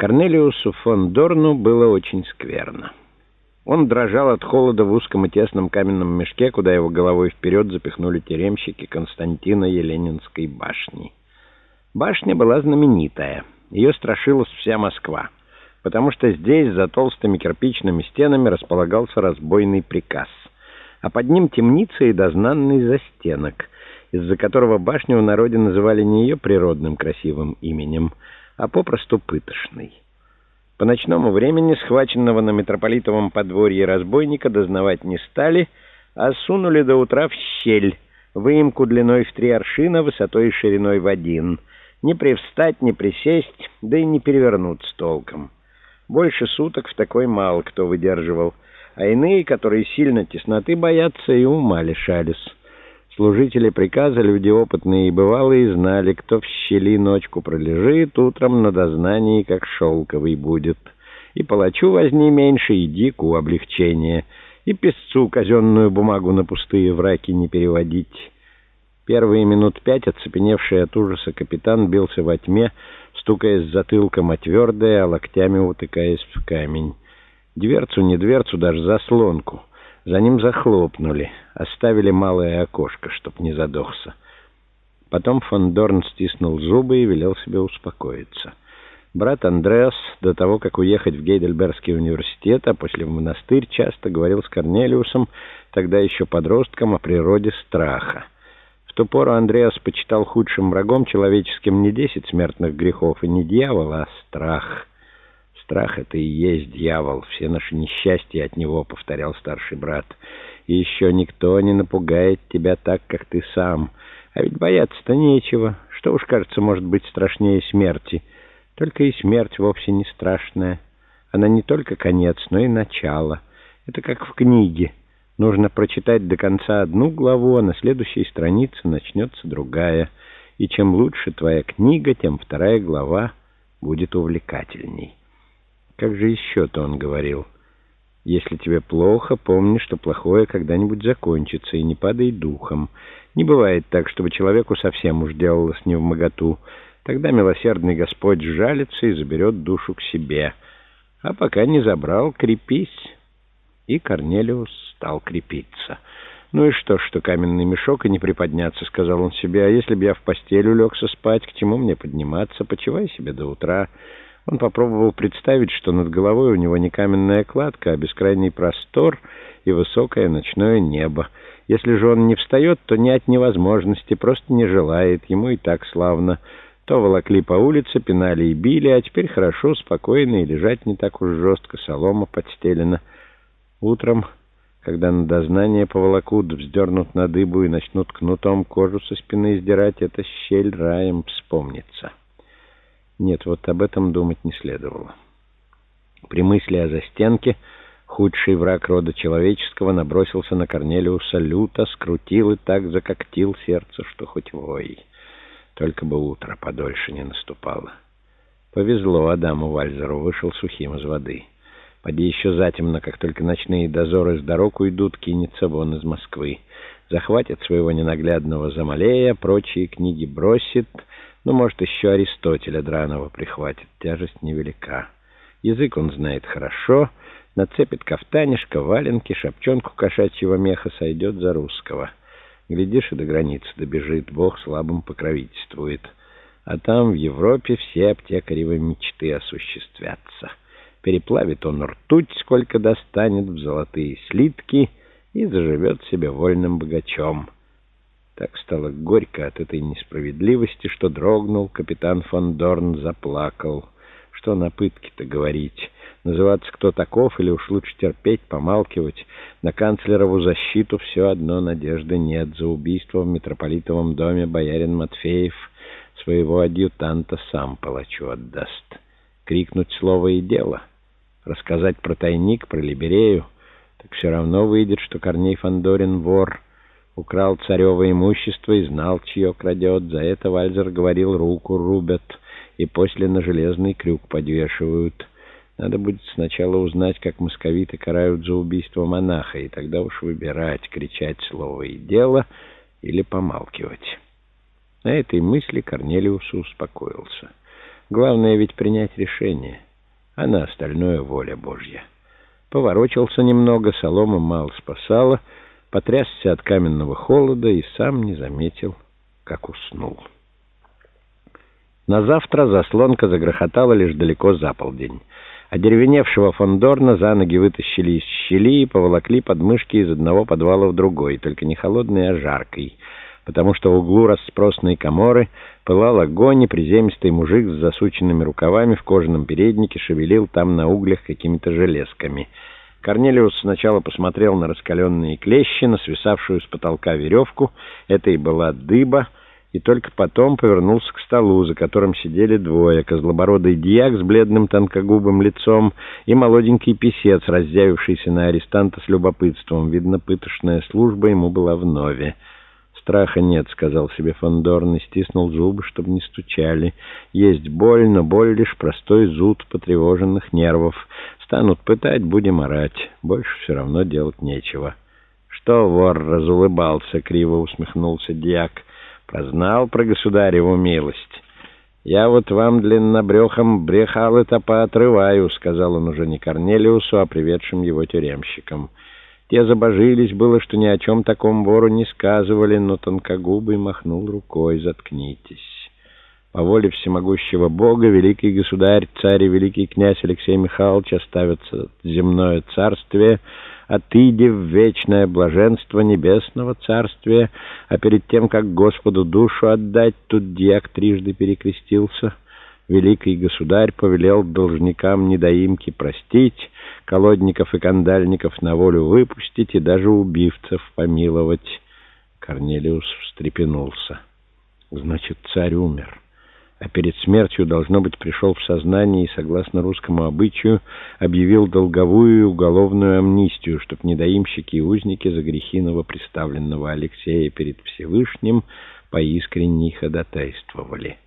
Корнелиусу фон Дорну было очень скверно. Он дрожал от холода в узком и тесном каменном мешке, куда его головой вперед запихнули тюремщики Константина Еленинской башни. Башня была знаменитая. Ее страшилась вся Москва, потому что здесь, за толстыми кирпичными стенами, располагался разбойный приказ, а под ним темница и дознанный застенок, из-за которого башню в народе называли не ее природным красивым именем — а попросту пытошный. По ночному времени схваченного на митрополитовом подворье разбойника дознавать не стали, а сунули до утра в щель, выемку длиной в три аршина, высотой и шириной в один. Не привстать, не присесть, да и не перевернуться толком. Больше суток в такой мало кто выдерживал, а иные, которые сильно тесноты боятся, и ума лишались. Служители приказа, люди опытные и бывалые, знали, кто в щели ночку пролежит, утром на дознании как шелковый будет. И палачу возни меньше, и дику облегчение, и песцу казенную бумагу на пустые враки не переводить. Первые минут пять, оцепеневший от ужаса капитан, бился во тьме, стукаясь затылком о твердое, а локтями утыкаясь в камень. Дверцу, не дверцу, даже заслонку — за ним захлопнули, оставили малое окошко, чтоб не задохся. Потом фон Дорн стиснул зубы и велел себе успокоиться. Брат Андреас, до того, как уехать в Гейдельбергский университет, а после в монастырь, часто говорил с Корнелиусом, тогда еще подростком, о природе страха. В ту пору Андреас почитал худшим врагом человеческим не десять смертных грехов и не дьявола, а страх — Страх — это и есть дьявол, все наши несчастья от него, — повторял старший брат. И еще никто не напугает тебя так, как ты сам. А ведь бояться-то нечего. Что уж, кажется, может быть страшнее смерти. Только и смерть вовсе не страшная. Она не только конец, но и начало. Это как в книге. Нужно прочитать до конца одну главу, а на следующей странице начнется другая. И чем лучше твоя книга, тем вторая глава будет увлекательней. Как же еще-то он говорил? Если тебе плохо, помни, что плохое когда-нибудь закончится, и не падай духом. Не бывает так, чтобы человеку совсем уж делалось не в моготу. Тогда милосердный Господь жалится и заберет душу к себе. А пока не забрал, крепись. И Корнелиус стал крепиться. «Ну и что, что каменный мешок и не приподняться», — сказал он себе. «А если б я в постель улегся спать, к чему мне подниматься? Почивай себе до утра». Он попробовал представить, что над головой у него не каменная кладка, а бескрайний простор и высокое ночное небо. Если же он не встает, то не от невозможности, просто не желает, ему и так славно. То волокли по улице, пинали и били, а теперь хорошо, спокойно и лежать не так уж жестко, солома подстелена. Утром, когда на дознание поволокут, вздернут на дыбу и начнут кнутом кожу со спины издирать, эта щель раем вспомнится». Нет, вот об этом думать не следовало. При мысли о застенке худший враг рода человеческого набросился на Корнелиуса люто, скрутил и так закоктил сердце, что хоть вой. Только бы утро подольше не наступало. Повезло Адаму Вальзеру, вышел сухим из воды. Поди еще затемно, как только ночные дозоры с дорог уйдут, кинется вон из Москвы. Захватит своего ненаглядного Замалея, прочие книги бросит — ну, может, еще Аристотеля драного прихватит. Тяжесть невелика. Язык он знает хорошо. Нацепит кафтанишко, валенки, шапчонку кошачьего меха, сойдет за русского. Глядишь, и до границы добежит. Бог слабым покровительствует. А там, в Европе, все аптекаревы мечты осуществятся. Переплавит он ртуть, сколько достанет, в золотые слитки и заживет себе вольным богачом. Так стало горько от этой несправедливости, что дрогнул капитан фон Дорн, заплакал. Что на пытке-то говорить? Называться кто таков, или уж лучше терпеть, помалкивать? На канцлерову защиту все одно надежды нет. За убийство в митрополитовом доме боярин Матфеев своего адъютанта сам палачу отдаст. Крикнуть слово и дело. Рассказать про тайник, про Либерею. Так все равно выйдет, что Корней Фандорин вор — украл царево имущество и знал, чье крадет. За это Вальзер говорил, руку рубят и после на железный крюк подвешивают. Надо будет сначала узнать, как московиты карают за убийство монаха, и тогда уж выбирать, кричать слово и дело или помалкивать. На этой мысли Корнелиус успокоился. Главное ведь принять решение — а на остальное воля Божья. Поворочился немного, солома мало спасала, потрясся от каменного холода и сам не заметил, как уснул. На завтра заслонка загрохотала лишь далеко за полдень. Одеревеневшего Фондорна за ноги вытащили из щели и поволокли подмышки из одного подвала в другой, только не холодной, а жаркой, потому что в углу расспросной коморы пылал огонь, и приземистый мужик с засученными рукавами в кожаном переднике шевелил там на углях какими-то железками. Корнелиус сначала посмотрел на раскаленные клещи, на свисавшую с потолка веревку. Это и была дыба — и только потом повернулся к столу, за которым сидели двое, козлобородый дьяк с бледным тонкогубым лицом и молоденький писец, раздявившийся на арестанта с любопытством. Видно, пытошная служба ему была вновь. «Страха нет», — сказал себе Фондорн и стиснул зубы, чтобы не стучали. «Есть боль, но боль лишь простой зуд потревоженных нервов. Станут пытать, будем орать. Больше все равно делать нечего». «Что вор разулыбался?» — криво усмехнулся дьяк. Познал про государеву милость. «Я вот вам длиннобрехом брехал это поотрываю», — сказал он уже не Корнелиусу, а приведшим его тюремщикам. Те забожились было, что ни о чем таком вору не сказывали, но тонкогубый махнул рукой «Заткнитесь». По воле всемогущего Бога, великий государь, царь и великий князь Алексей Михайлович оставятся земное царствие — отыди в вечное блаженство небесного царствия, а перед тем, как Господу душу отдать, тут дьяк трижды перекрестился. Великий государь повелел должникам недоимки простить, колодников и кандальников на волю выпустить и даже убивцев помиловать. Корнелиус встрепенулся. Значит, царь умер а перед смертью, должно быть, пришел в сознание и, согласно русскому обычаю, объявил долговую и уголовную амнистию, чтоб недоимщики и узники за грехи новоприставленного Алексея перед Всевышним поискренней ходатайствовали.